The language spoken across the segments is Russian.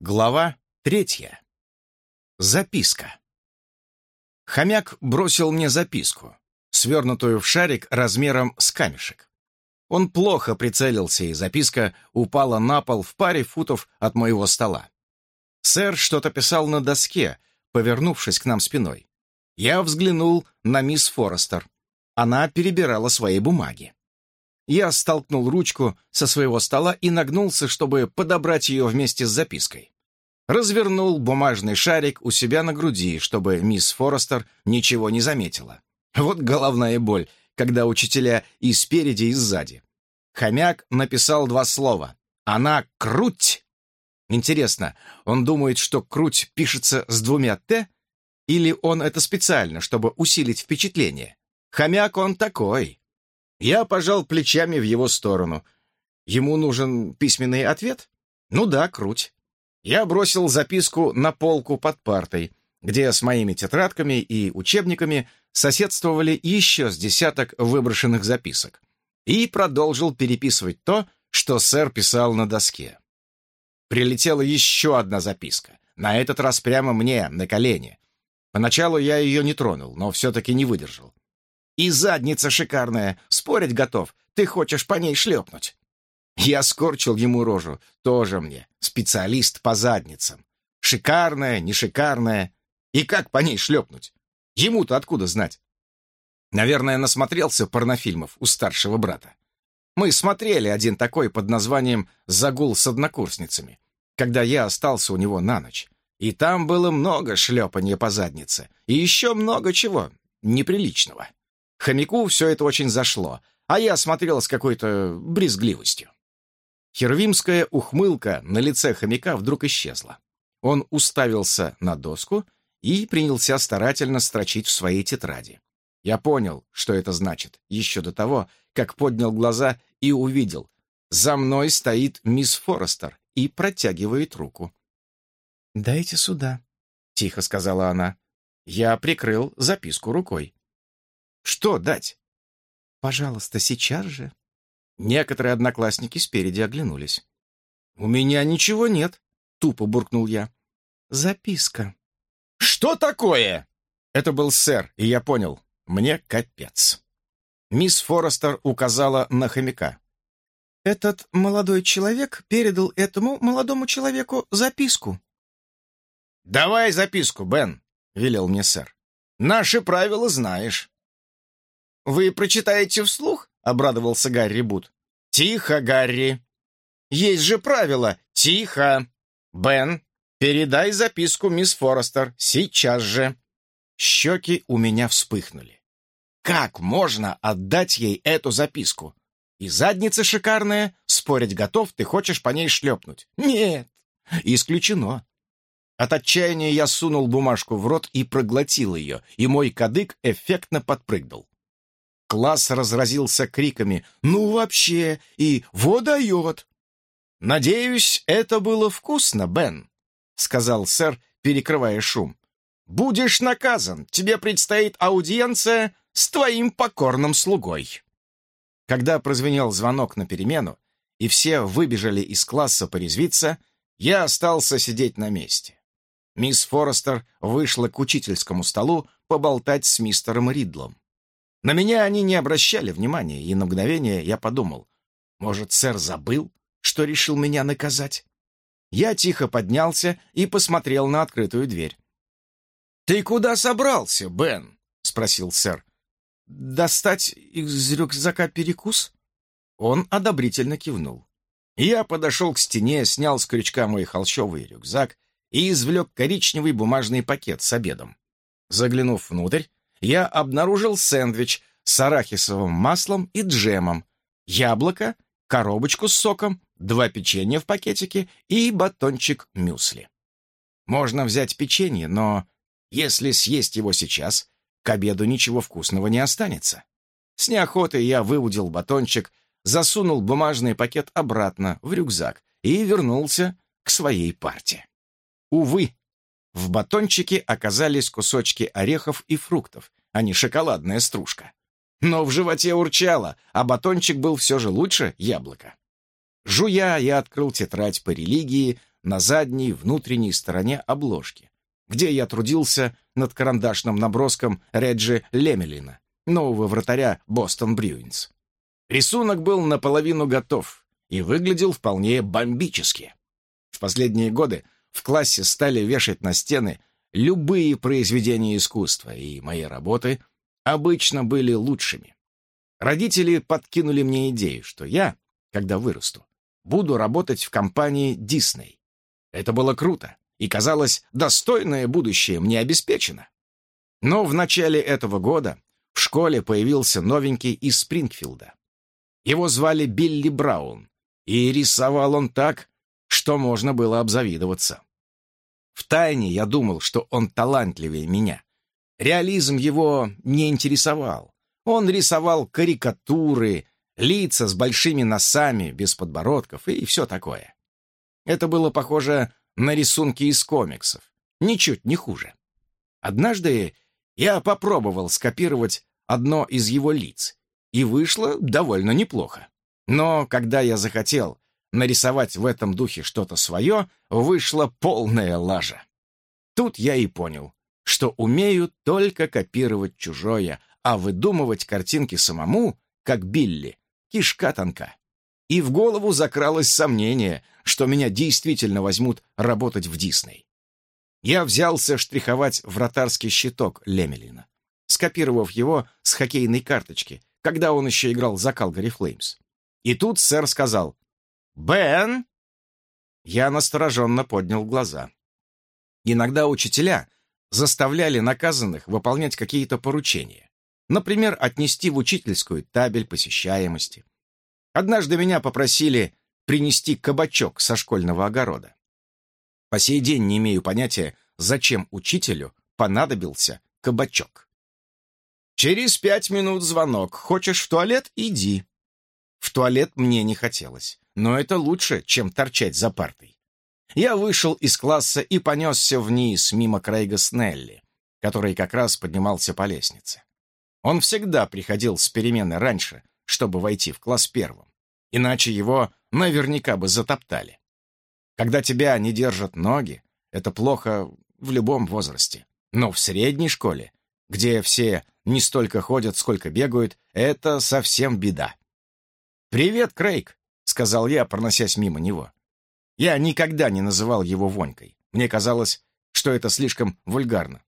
Глава третья. Записка. Хомяк бросил мне записку, свернутую в шарик размером с камешек. Он плохо прицелился, и записка упала на пол в паре футов от моего стола. Сэр что-то писал на доске, повернувшись к нам спиной. Я взглянул на мисс Форестер. Она перебирала свои бумаги. Я столкнул ручку со своего стола и нагнулся, чтобы подобрать ее вместе с запиской. Развернул бумажный шарик у себя на груди, чтобы мисс Форестер ничего не заметила. Вот головная боль, когда учителя и спереди, и сзади. Хомяк написал два слова. Она круть. Интересно, он думает, что круть пишется с двумя «т»? Или он это специально, чтобы усилить впечатление? Хомяк он такой. Я пожал плечами в его сторону. Ему нужен письменный ответ? Ну да, круть. Я бросил записку на полку под партой, где с моими тетрадками и учебниками соседствовали еще с десяток выброшенных записок, и продолжил переписывать то, что сэр писал на доске. Прилетела еще одна записка, на этот раз прямо мне, на колени. Поначалу я ее не тронул, но все-таки не выдержал. И задница шикарная, спорить готов. Ты хочешь по ней шлепнуть?» Я скорчил ему рожу. Тоже мне, специалист по задницам. Шикарная, не шикарная. И как по ней шлепнуть? Ему-то откуда знать? Наверное, насмотрелся порнофильмов у старшего брата. Мы смотрели один такой под названием «Загул с однокурсницами», когда я остался у него на ночь. И там было много шлепания по заднице. И еще много чего неприличного. Хомяку все это очень зашло, а я смотрел с какой-то брезгливостью. Хервимская ухмылка на лице хомяка вдруг исчезла. Он уставился на доску и принялся старательно строчить в своей тетради. Я понял, что это значит, еще до того, как поднял глаза и увидел. За мной стоит мисс Форестер и протягивает руку. «Дайте сюда», — тихо сказала она. Я прикрыл записку рукой. Что дать? Пожалуйста, сейчас же. Некоторые одноклассники спереди оглянулись. У меня ничего нет, тупо буркнул я. Записка. Что такое? Это был сэр, и я понял. Мне капец. Мисс Форестер указала на хомяка. Этот молодой человек передал этому молодому человеку записку. «Давай записку, Бен», — велел мне сэр. «Наши правила знаешь». «Вы прочитаете вслух?» — обрадовался Гарри Бут. «Тихо, Гарри! Есть же правило! Тихо! Бен, передай записку мисс Форестер сейчас же!» Щеки у меня вспыхнули. «Как можно отдать ей эту записку? И задница шикарная, спорить готов, ты хочешь по ней шлепнуть? Нет, исключено. От отчаяния я сунул бумажку в рот и проглотил ее, и мой кадык эффектно подпрыгнул. Класс разразился криками «Ну вообще!» и «Во дает!» «Надеюсь, это было вкусно, Бен», — сказал сэр, перекрывая шум. «Будешь наказан. Тебе предстоит аудиенция с твоим покорным слугой». Когда прозвенел звонок на перемену, и все выбежали из класса порезвиться, я остался сидеть на месте. Мисс Форестер вышла к учительскому столу поболтать с мистером Ридлом. На меня они не обращали внимания, и на мгновение я подумал, может, сэр забыл, что решил меня наказать? Я тихо поднялся и посмотрел на открытую дверь. «Ты куда собрался, Бен?» — спросил сэр. «Достать из рюкзака перекус?» Он одобрительно кивнул. Я подошел к стене, снял с крючка мой холщовый рюкзак и извлек коричневый бумажный пакет с обедом. Заглянув внутрь, я обнаружил сэндвич с арахисовым маслом и джемом, яблоко, коробочку с соком, два печенья в пакетике и батончик мюсли. Можно взять печенье, но если съесть его сейчас, к обеду ничего вкусного не останется. С неохотой я выудил батончик, засунул бумажный пакет обратно в рюкзак и вернулся к своей парте. Увы, в батончике оказались кусочки орехов и фруктов, а не шоколадная стружка. Но в животе урчало, а батончик был все же лучше яблока. Жуя, я открыл тетрадь по религии, на задней внутренней стороне обложки, где я трудился над карандашным наброском Реджи Лемелина, нового вратаря Бостон Брюинс. Рисунок был наполовину готов и выглядел вполне бомбически. В последние годы в классе стали вешать на стены любые произведения искусства, и мои работы обычно были лучшими. Родители подкинули мне идею, что я, когда вырасту, буду работать в компании Дисней. Это было круто, и казалось, достойное будущее мне обеспечено. Но в начале этого года в школе появился новенький из Спрингфилда. Его звали Билли Браун, и рисовал он так, что можно было обзавидоваться. Втайне я думал, что он талантливее меня. Реализм его не интересовал. Он рисовал карикатуры, лица с большими носами, без подбородков и все такое. Это было похоже на рисунки из комиксов, ничуть не хуже. Однажды я попробовал скопировать одно из его лиц, и вышло довольно неплохо. Но когда я захотел нарисовать в этом духе что-то свое, вышла полная лажа. Тут я и понял, что умею только копировать чужое, а выдумывать картинки самому, как Билли, кишка тонка. И в голову закралось сомнение, что меня действительно возьмут работать в Дисней. Я взялся штриховать вратарский щиток Лемелина, скопировав его с хоккейной карточки, когда он еще играл за Калгари Флеймс. И тут сэр сказал «Бен!» Я настороженно поднял глаза. Иногда учителя заставляли наказанных выполнять какие-то поручения. Например, отнести в учительскую табель посещаемости. Однажды меня попросили принести кабачок со школьного огорода. По сей день не имею понятия, зачем учителю понадобился кабачок. «Через пять минут звонок. Хочешь в туалет? Иди». В туалет мне не хотелось но это лучше, чем торчать за партой. Я вышел из класса и понесся вниз, мимо Крейга Снелли, который как раз поднимался по лестнице. Он всегда приходил с перемены раньше, чтобы войти в класс первым, иначе его наверняка бы затоптали. Когда тебя не держат ноги, это плохо в любом возрасте. Но в средней школе, где все не столько ходят, сколько бегают, это совсем беда. «Привет, Крейг!» Сказал я, проносясь мимо него. Я никогда не называл его Вонькой. Мне казалось, что это слишком вульгарно.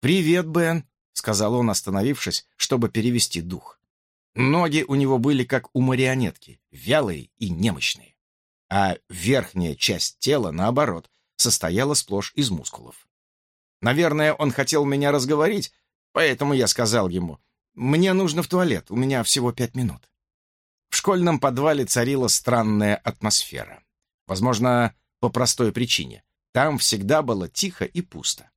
«Привет, Бен», — сказал он, остановившись, чтобы перевести дух. Ноги у него были как у марионетки, вялые и немощные. А верхняя часть тела, наоборот, состояла сплошь из мускулов. Наверное, он хотел меня разговорить, поэтому я сказал ему, «Мне нужно в туалет, у меня всего пять минут». В школьном подвале царила странная атмосфера. Возможно, по простой причине. Там всегда было тихо и пусто.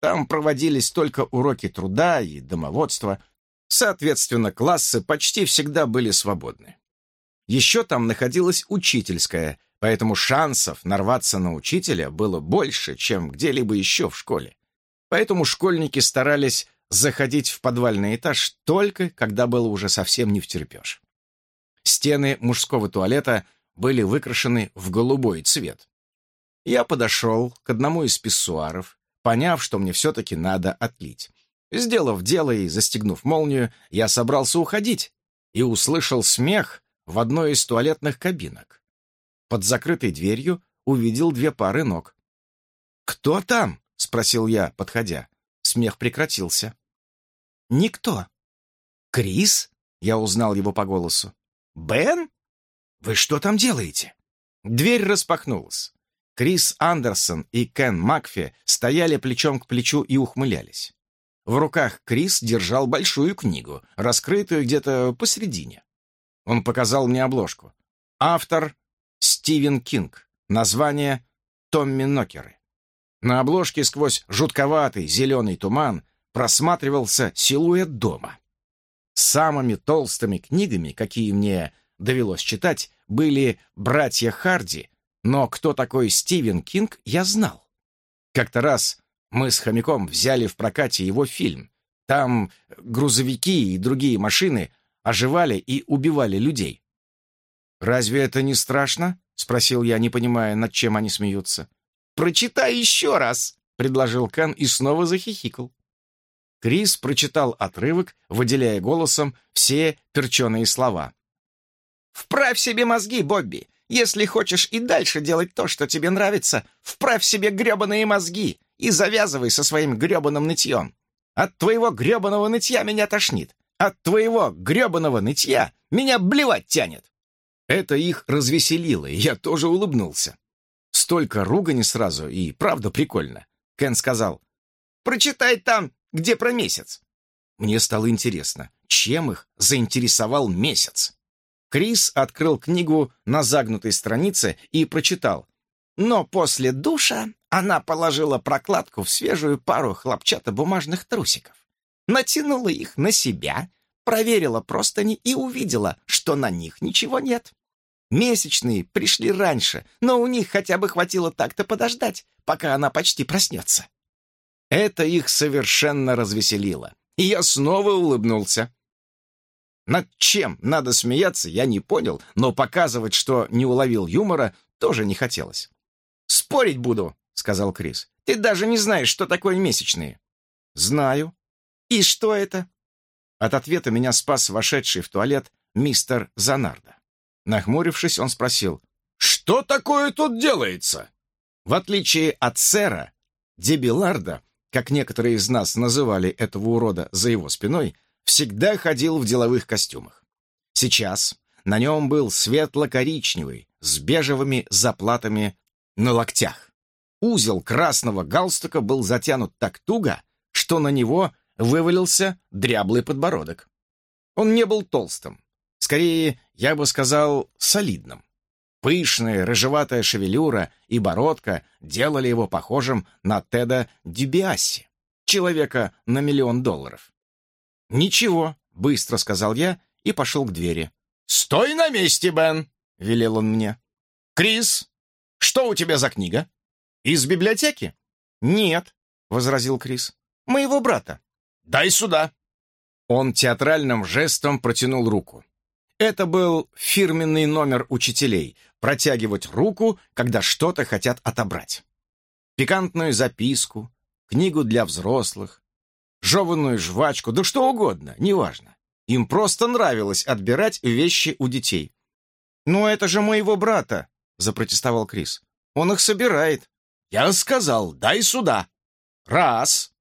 Там проводились только уроки труда и домоводства. Соответственно, классы почти всегда были свободны. Еще там находилась учительская, поэтому шансов нарваться на учителя было больше, чем где-либо еще в школе. Поэтому школьники старались заходить в подвальный этаж только, когда было уже совсем не втерпешь. Стены мужского туалета были выкрашены в голубой цвет. Я подошел к одному из писсуаров, поняв, что мне все-таки надо отлить. Сделав дело и застегнув молнию, я собрался уходить и услышал смех в одной из туалетных кабинок. Под закрытой дверью увидел две пары ног. «Кто там?» — спросил я, подходя. Смех прекратился. «Никто». «Крис?» — я узнал его по голосу. «Бен? Вы что там делаете?» Дверь распахнулась. Крис Андерсон и Кен Макфи стояли плечом к плечу и ухмылялись. В руках Крис держал большую книгу, раскрытую где-то посередине. Он показал мне обложку. Автор — Стивен Кинг. Название — Томми Нокеры. На обложке сквозь жутковатый зеленый туман просматривался силуэт дома. Самыми толстыми книгами, какие мне довелось читать, были «Братья Харди», но кто такой Стивен Кинг, я знал. Как-то раз мы с хомяком взяли в прокате его фильм. Там грузовики и другие машины оживали и убивали людей. «Разве это не страшно?» — спросил я, не понимая, над чем они смеются. «Прочитай еще раз!» — предложил Кен и снова захихикал. Крис прочитал отрывок, выделяя голосом все перченые слова. «Вправь себе мозги, Бобби! Если хочешь и дальше делать то, что тебе нравится, вправь себе гребаные мозги и завязывай со своим гребаным нытьем. От твоего гребаного нытья меня тошнит. От твоего гребаного нытья меня блевать тянет!» Это их развеселило, и я тоже улыбнулся. Столько ругани сразу, и правда прикольно. Кен сказал, «Прочитай там, где про месяц». Мне стало интересно, чем их заинтересовал месяц. Крис открыл книгу на загнутой странице и прочитал. Но после душа она положила прокладку в свежую пару хлопчатобумажных трусиков, натянула их на себя проверила простыни и увидела, что на них ничего нет. Месячные пришли раньше, но у них хотя бы хватило так-то подождать, пока она почти проснется. Это их совершенно развеселило, и я снова улыбнулся. Над чем надо смеяться, я не понял, но показывать, что не уловил юмора, тоже не хотелось. «Спорить буду», — сказал Крис. «Ты даже не знаешь, что такое месячные». «Знаю». «И что это?» От ответа меня спас вошедший в туалет мистер Занарда. Нахмурившись, он спросил, «Что такое тут делается?» В отличие от сэра, Дебиларда, как некоторые из нас называли этого урода за его спиной, всегда ходил в деловых костюмах. Сейчас на нем был светло-коричневый, с бежевыми заплатами на локтях. Узел красного галстука был затянут так туго, что на него вывалился дряблый подбородок. Он не был толстым. Скорее, я бы сказал, солидным. Пышная, рыжеватая шевелюра и бородка делали его похожим на Теда Дюбиасси, человека на миллион долларов. «Ничего», — быстро сказал я и пошел к двери. «Стой на месте, Бен!» — велел он мне. «Крис, что у тебя за книга? Из библиотеки?» «Нет», — возразил Крис. «Моего брата». «Дай сюда!» Он театральным жестом протянул руку. Это был фирменный номер учителей — протягивать руку, когда что-то хотят отобрать. Пикантную записку, книгу для взрослых, жеванную жвачку, да что угодно, неважно. Им просто нравилось отбирать вещи у детей. «Ну это же моего брата!» — запротестовал Крис. «Он их собирает». «Я сказал, дай сюда!» «Раз!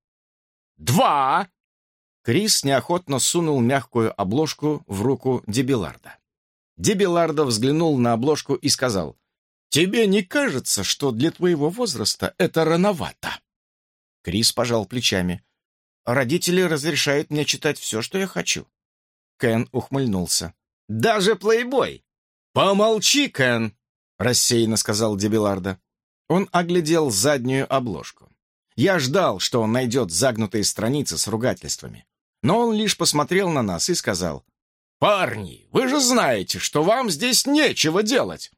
Два!» Крис неохотно сунул мягкую обложку в руку Дебиларда. Дебиларда взглянул на обложку и сказал, «Тебе не кажется, что для твоего возраста это рановато?» Крис пожал плечами. «Родители разрешают мне читать все, что я хочу». Кен ухмыльнулся. «Даже плейбой!» «Помолчи, Кен!» — рассеянно сказал Дебиларда. Он оглядел заднюю обложку. Я ждал, что он найдет загнутые страницы с ругательствами. Но он лишь посмотрел на нас и сказал, «Парни, вы же знаете, что вам здесь нечего делать!»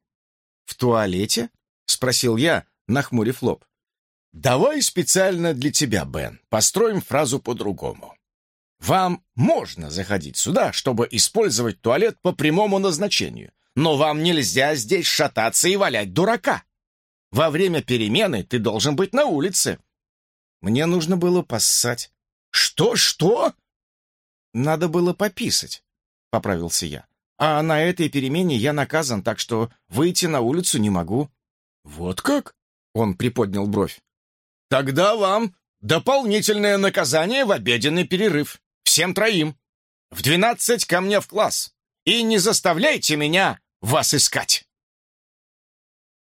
«В туалете?» — спросил я, нахмурив лоб. «Давай специально для тебя, Бен, построим фразу по-другому. Вам можно заходить сюда, чтобы использовать туалет по прямому назначению, но вам нельзя здесь шататься и валять дурака. Во время перемены ты должен быть на улице». Мне нужно было поссать. «Что-что?» «Надо было пописать», — поправился я. «А на этой перемене я наказан, так что выйти на улицу не могу». «Вот как?» — он приподнял бровь. «Тогда вам дополнительное наказание в обеденный перерыв. Всем троим. В двенадцать ко мне в класс. И не заставляйте меня вас искать».